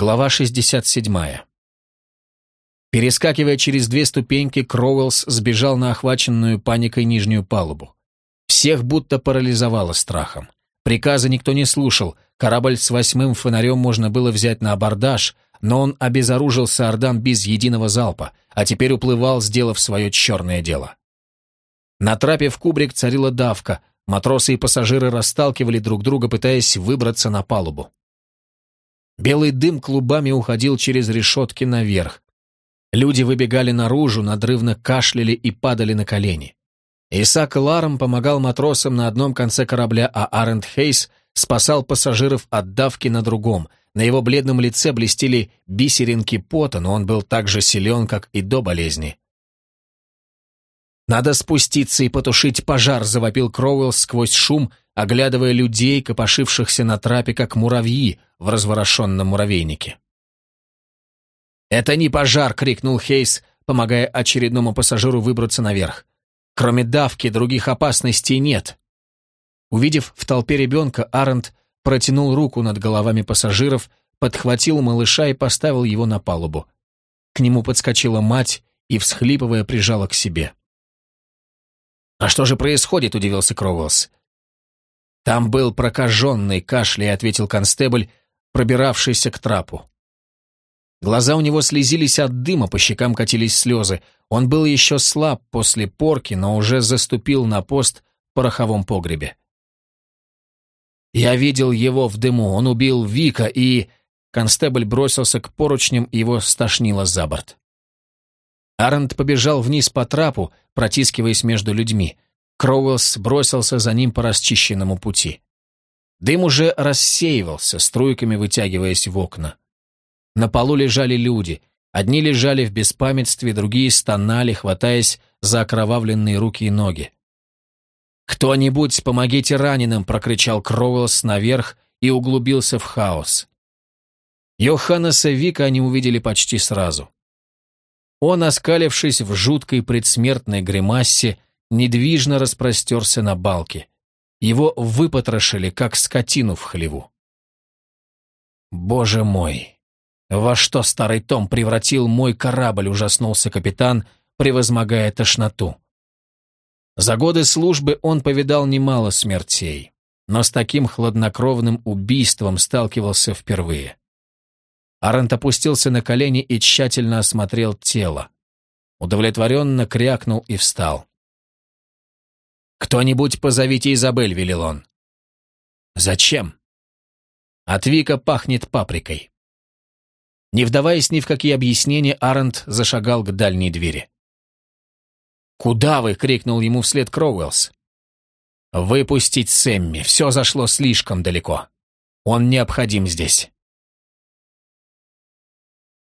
Глава 67. Перескакивая через две ступеньки, Кроуэллс сбежал на охваченную паникой нижнюю палубу. Всех будто парализовало страхом. Приказа никто не слушал, корабль с восьмым фонарем можно было взять на абордаж, но он обезоружился Ордан без единого залпа, а теперь уплывал, сделав свое черное дело. На трапе в кубрик царила давка, матросы и пассажиры расталкивали друг друга, пытаясь выбраться на палубу. Белый дым клубами уходил через решетки наверх. Люди выбегали наружу, надрывно кашляли и падали на колени. Исаак Ларом помогал матросам на одном конце корабля, а Арент Хейс спасал пассажиров от давки на другом. На его бледном лице блестели бисеринки пота, но он был так же силен, как и до болезни. «Надо спуститься и потушить пожар», — завопил Кроуэлл сквозь шум, оглядывая людей, копошившихся на трапе, как муравьи в разворошенном муравейнике. «Это не пожар!» — крикнул Хейс, помогая очередному пассажиру выбраться наверх. «Кроме давки, других опасностей нет!» Увидев в толпе ребенка, Арент протянул руку над головами пассажиров, подхватил малыша и поставил его на палубу. К нему подскочила мать и, всхлипывая, прижала к себе. «А что же происходит?» — удивился Кроуэллс. «Там был прокаженный кашляй», — ответил констебль, пробиравшийся к трапу. Глаза у него слезились от дыма, по щекам катились слезы. Он был еще слаб после порки, но уже заступил на пост в пороховом погребе. «Я видел его в дыму, он убил Вика и...» Констебль бросился к поручням, его стошнило за борт. Арент побежал вниз по трапу, протискиваясь между людьми. Кроуэллс бросился за ним по расчищенному пути. Дым уже рассеивался, струйками вытягиваясь в окна. На полу лежали люди. Одни лежали в беспамятстве, другие стонали, хватаясь за окровавленные руки и ноги. «Кто-нибудь, помогите раненым!» — прокричал Кроуэллс наверх и углубился в хаос. Йоханнеса Вика они увидели почти сразу. Он, оскалившись в жуткой предсмертной гримассе, недвижно распростерся на балке. Его выпотрошили, как скотину в хлеву. «Боже мой! Во что старый Том превратил мой корабль?» — ужаснулся капитан, превозмогая тошноту. За годы службы он повидал немало смертей, но с таким хладнокровным убийством сталкивался впервые. Арент опустился на колени и тщательно осмотрел тело. Удовлетворенно крякнул и встал. «Кто-нибудь позовите Изабель», — велел он. «Зачем?» От Вика пахнет паприкой. Не вдаваясь ни в какие объяснения, Арент зашагал к дальней двери. «Куда вы?» — крикнул ему вслед Кроуэллс. «Выпустить Сэмми. Все зашло слишком далеко. Он необходим здесь».